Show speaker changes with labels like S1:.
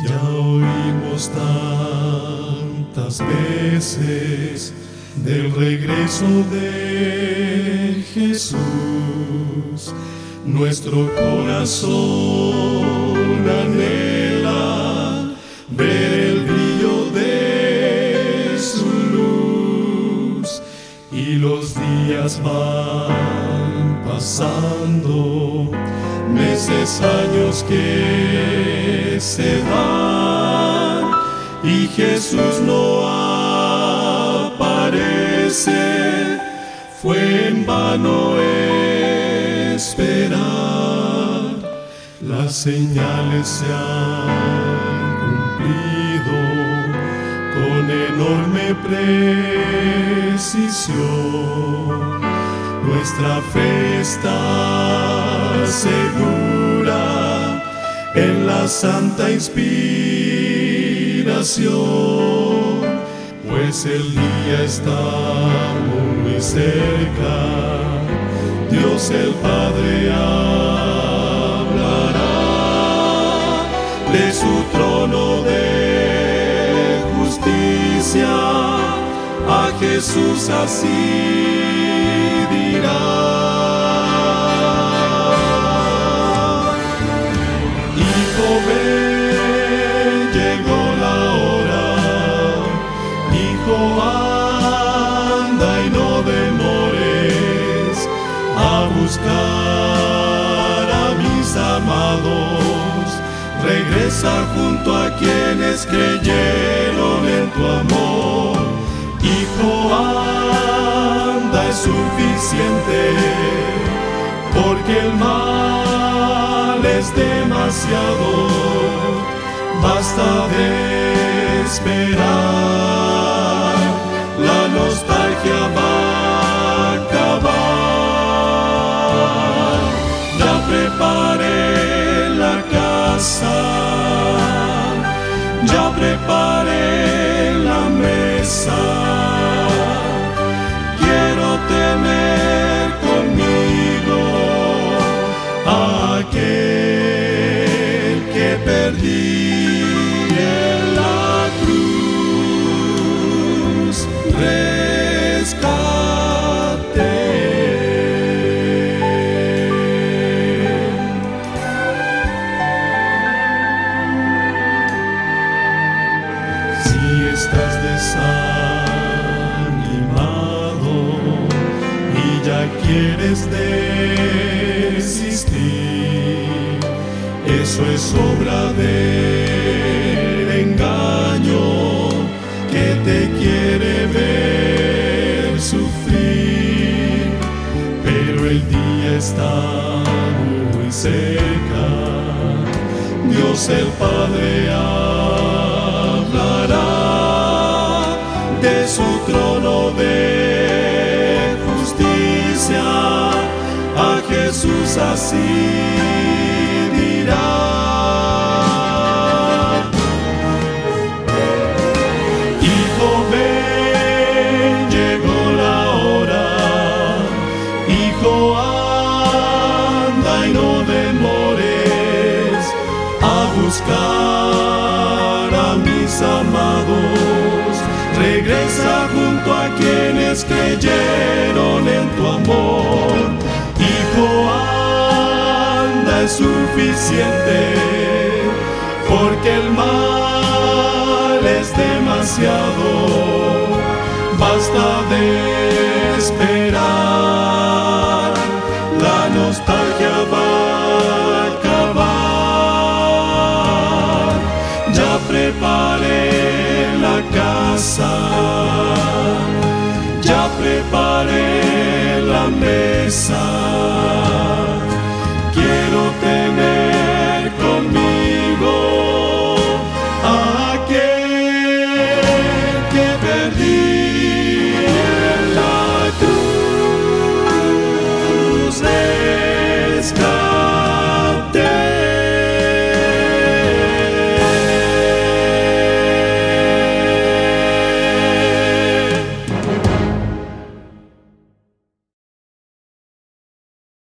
S1: Hablamos tantas veces del regreso de Jesús. Nuestro corazón anhela ver el brillo de su luz y los días van pasando, meses, años que se dan y Jesús no aparece, fue en vano esperar, las señales se han cumplido con enorme precisión. Nuestra fe está segura en la santa inspiración, pues el día está muy cerca. Dios el Padre hablará de su trono de justicia. A Jesús así dirá. Anda y no demores a buscar a mis amados. Regresa junto a quienes creyeron en tu amor. Hijo, anda, es suficiente, porque el mal es demasiado. Basta de esperar, preparé la mesa. Quieres desistir, eso es obra del engaño que te quiere ver sufrir, pero el día está muy cerca. Dios el Padre hablará de su trono de A Jesús así dirá. Hijo, ven, llegó la hora. Hijo, anda y no demores a buscar a mis amados. Regresa junto a quienes creyeron en tu amor. Hijo, anda, es suficiente, porque el mal es demasiado. Basta de esperar, la